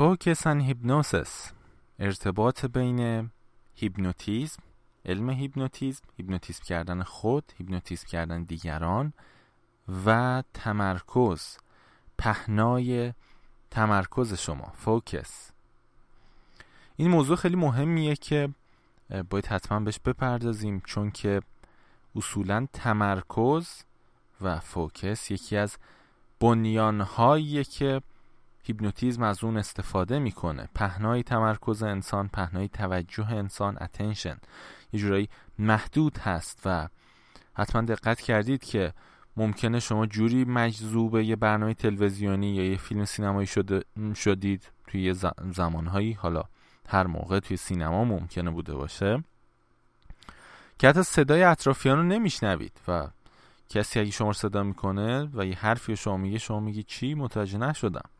focus and hypnosis. ارتباط بین هیپنوتیزم علم هیپنوتیزم هیپنوتیزم کردن خود هیپنوتیزم کردن دیگران و تمرکز پهنای تمرکز شما focus. این موضوع خیلی مهمیه که باید حتما بهش بپردازیم چون که اصولا تمرکز و focus یکی از بنیانهایی که هیپنوتیزم از اون استفاده می‌کنه. پهنای تمرکز انسان پهنای توجه انسان attention یه جورایی محدود هست و حتما دقت کردید که ممکنه شما جوری مجذوب یه برنامه تلویزیونی یا یه فیلم سینمایی شده شدید توی یه زمانهایی. حالا هر موقع توی سینما ممکنه بوده باشه. که حتی صدای اطرافیان رو نمیشنوید و کسی اگه شما صدا می‌کنه و یه حرفی شما میگه شما میگی چی؟ متوجه نشدم.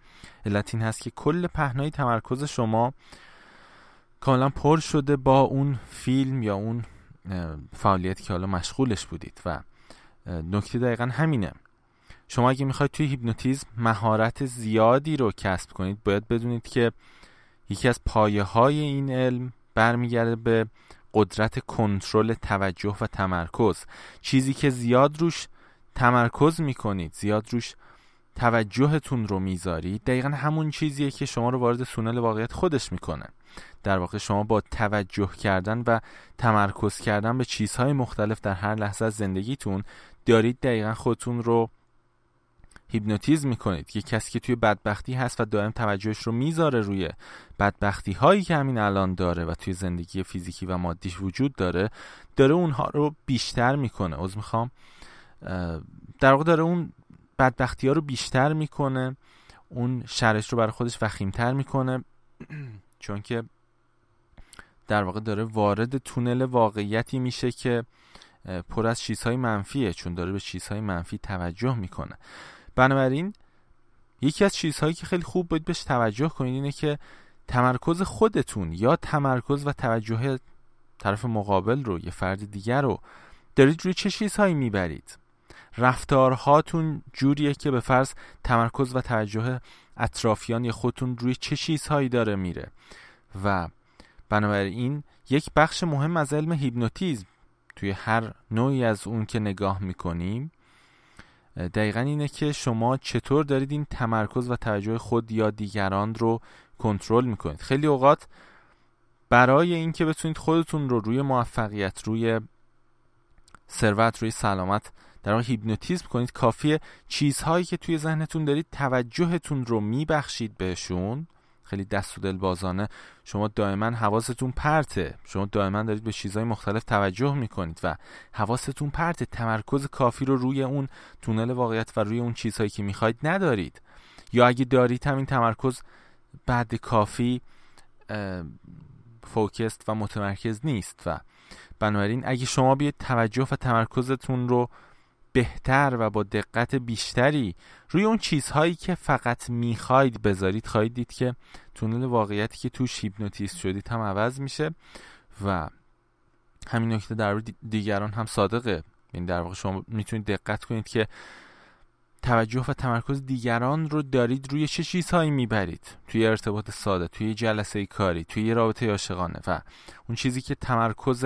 علت این هست که کل پهنای تمرکز شما کاملا پر شده با اون فیلم یا اون فعالیت که حالا مشغولش بودید و نکته دقیقا همینه. شما اگه می‌خواید توی هیپنوتیزم مهارت زیادی رو کسب کنید باید بدونید که یکی از پایه های این علم برمیگرده به قدرت کنترل توجه و تمرکز. چیزی که زیاد روش تمرکز می‌کنید زیاد روش توجهتون رو می‌ذارید دقیقا همون چیزیه که شما رو وارد سونل واقعیت خودش می‌کنه. در واقع شما با توجه کردن و تمرکز کردن به چیزهای مختلف در هر لحظه از زندگیتون دارید دقیقا خودتون رو هیپنوتیزم می‌کنید که کسی که توی بدبختی هست و دائم توجهش رو می‌ذاره روی بدبختی هایی که همین الان داره و توی زندگی فیزیکی و مادیش وجود داره داره اونها رو بیشتر می‌کنه. از می‌خوام. در واقع داره اون بدبختی ها رو بیشتر می‌کنه. اون شرش رو برای خودش وخیمتر می‌کنه. چون که در واقع داره وارد تونل واقعیتی میشه که پر از چیزهای منفیه چون داره به چیزهای منفی توجه می‌کنه. بنابراین یکی از چیزهایی که خیلی خوب باید بهش توجه کنید اینه که تمرکز خودتون یا تمرکز و توجه طرف مقابل رو یه فرد دیگر رو دارید روی چه چیزهایی می‌برید؟ رفتارهاتون جوریه که به فرض تمرکز و توجه اطرافیان یا خودتون روی چه چیزهایی داره میره. و بنابراین یک بخش مهم از علم هیپنوتیزم توی هر نوعی از اون که نگاه می‌کنیم دقیقا اینه که شما چطور دارید این تمرکز و توجه خود یا دیگران رو کنترل می‌کنید. خیلی اوقات برای اینکه بتونید خودتون رو روی موفقیت روی ثروت روی سلامت در واقع هیپنوتیزم کنید کافیه چیزهایی که توی ذهنتون دارید توجهتون رو میبخشید بهشون. خیلی دست و دل بازانه شما دائما حواستون پرته. شما دائما دارید به چیزهای مختلف توجه می‌کنید و حواستون پرته. تمرکز کافی رو روی اون تونل واقعیت و روی اون چیزهایی که می‌خواید ندارید. یا اگه دارید همین تمرکز بعد کافی فوکست و متمرکز نیست و بنابراین اگه شما بیاید توجه و تمرکزتون رو بهتر و با دقت بیشتری روی اون چیزهایی که فقط می‌خواید بذارید. خواهید دید که تونل واقعیتی که توش هیپنوتیست شدید هم عوض میشه و همین نکته در دیگران هم صادقه. این یعنی در واقع شما می‌تونید دقت کنید که توجه و تمرکز دیگران رو دارید روی چه چیزهایی می‌برید. توی ارتباط ساده توی جلسه کاری توی رابطه عاشقانه و اون چیزی که تمرکز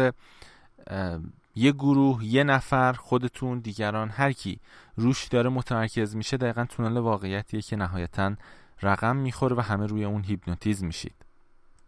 یه گروه یه نفر خودتون دیگران هر کی روش داره متمرکز میشه دقیقا تونل واقعیتیه که نهایتا رقم می‌خوره و همه روی اون هیپنوتیزم میشید.